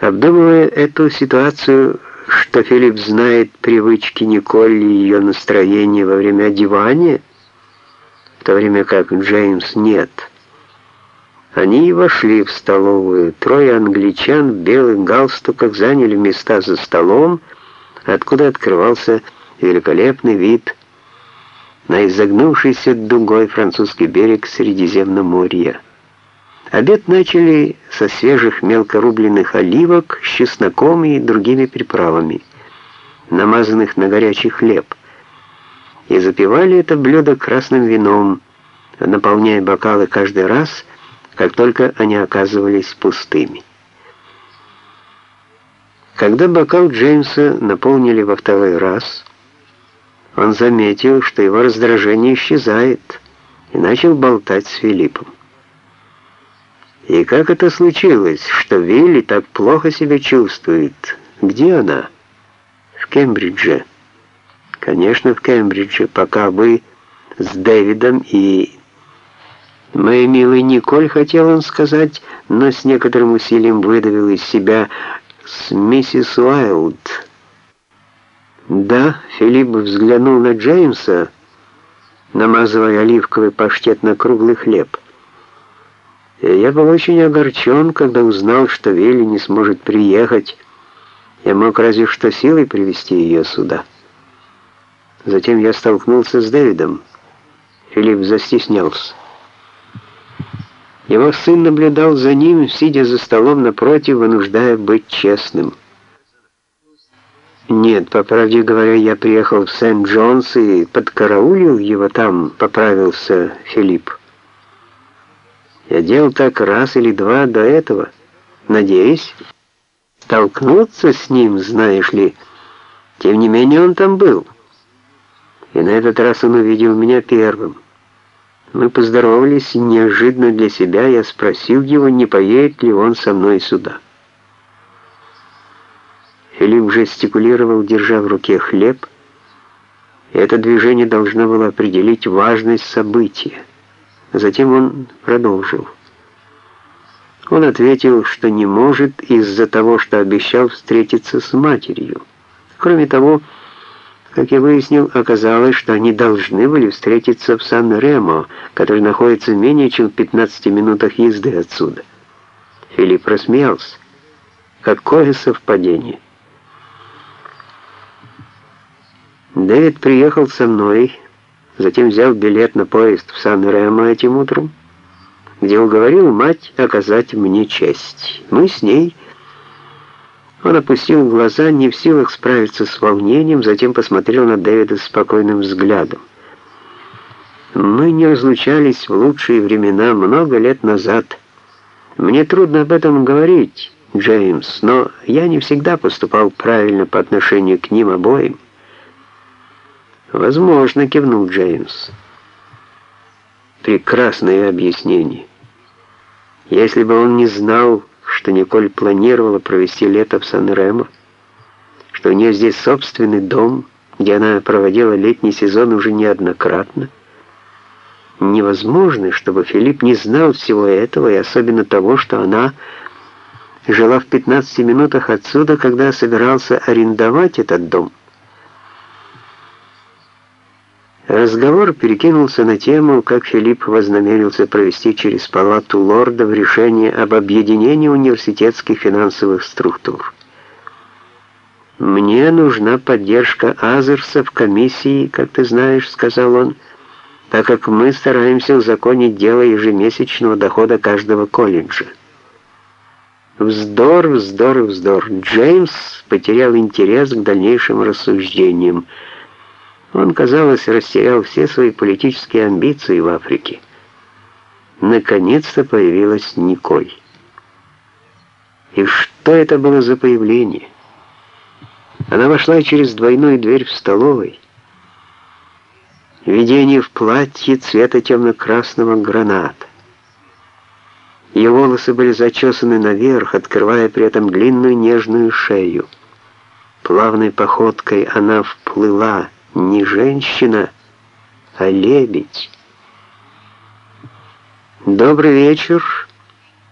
Обдумывая эту ситуацию, что Филипп знает привычки Николь и ее настроение во время одевания, в то время как Джеймс нет, они вошли в столовую. Трое англичан в белых галстуках заняли места за столом, откуда открывался великолепный вид на изогнувшийся дугой французский берег Средиземноморья. Обед начали со свежих мелкорубленных оливок с чесноком и другими приправами, намазанных на горячий хлеб, и запивали это блюдо красным вином, наполняя бокалы каждый раз, как только они оказывались пустыми. Когда бокал Джеймса наполнили во второй раз, он заметил, что его раздражение исчезает, и начал болтать с Филиппом. И как это случилось, что Вилли так плохо себя чувствует? Где она? В Кембридже. Конечно, в Кембридже, пока вы с Дэвидом и... Моей милой Николь, хотел он сказать, но с некоторым усилием выдавил из себя с миссис Уайлд. Да, Филипп взглянул на Джеймса, намазывая оливковый паштет на круглый хлеб. И я был очень огорчен, когда узнал, что Вилли не сможет приехать. Я мог разве что силой привести ее сюда. Затем я столкнулся с Дэвидом. Филипп застеснялся. Его сын наблюдал за ним, сидя за столом напротив, вынуждая быть честным. «Нет, по правде говоря, я приехал в Сент-Джонс и подкараулил его там», — поправился Филипп. Я делал так раз или два до этого. Надеюсь, столкнуться с ним, знаешь ли. Тем не менее, он там был. И на этот раз он увидел меня первым. Мы поздоровались, и неожиданно для себя я спросил его, не поедет ли он со мной сюда. Филипп жестикулировал, держа в руке хлеб, и это движение должно было определить важность события. Затем он продолжил. Он ответил, что не может из-за того, что обещал встретиться с матерью. Кроме того, как я выяснил, оказалось, что они должны были встретиться в Сан-Ремо, который находится менее чем в 15 минутах езды отсюда. Филипп рассмеялся. Какое совпадение! Дэвид приехал со мной, затем взял билет на поезд в Сан-Ремо этим утром, где уговорил мать оказать мне честь. Мы с ней... Он опустил глаза, не в силах справиться с волнением, затем посмотрел на Дэвида спокойным взглядом. Мы не разлучались в лучшие времена много лет назад. Мне трудно об этом говорить, Джеймс, но я не всегда поступал правильно по отношению к ним обоим. «Возможно», — кивнул Джеймс. «Прекрасное объяснение. Если бы он не знал, что Николь планировала провести лето в Сан-Ремо, что у нее здесь собственный дом, где она проводила летний сезон уже неоднократно, невозможно, чтобы Филипп не знал всего этого, и особенно того, что она жила в 15 минутах отсюда, когда собирался арендовать этот дом. Разговор перекинулся на тему, как Филипп вознамерился провести через палату лордов решение об объединении университетских финансовых структур. «Мне нужна поддержка Азерса в комиссии, как ты знаешь», — сказал он, «так как мы стараемся узаконить дело ежемесячного дохода каждого колледжа». Вздор, вздор, вздор. Джеймс потерял интерес к дальнейшим рассуждениям. Он, казалось, растерял все свои политические амбиции в Африке. Наконец-то появилась Николь. И что это было за появление? Она вошла через двойную дверь в столовой. Видение в платье цвета темно-красного граната. Ее волосы были зачесаны наверх, открывая при этом длинную нежную шею. Плавной походкой она вплыла, не женщина, а лебедь. «Добрый вечер»,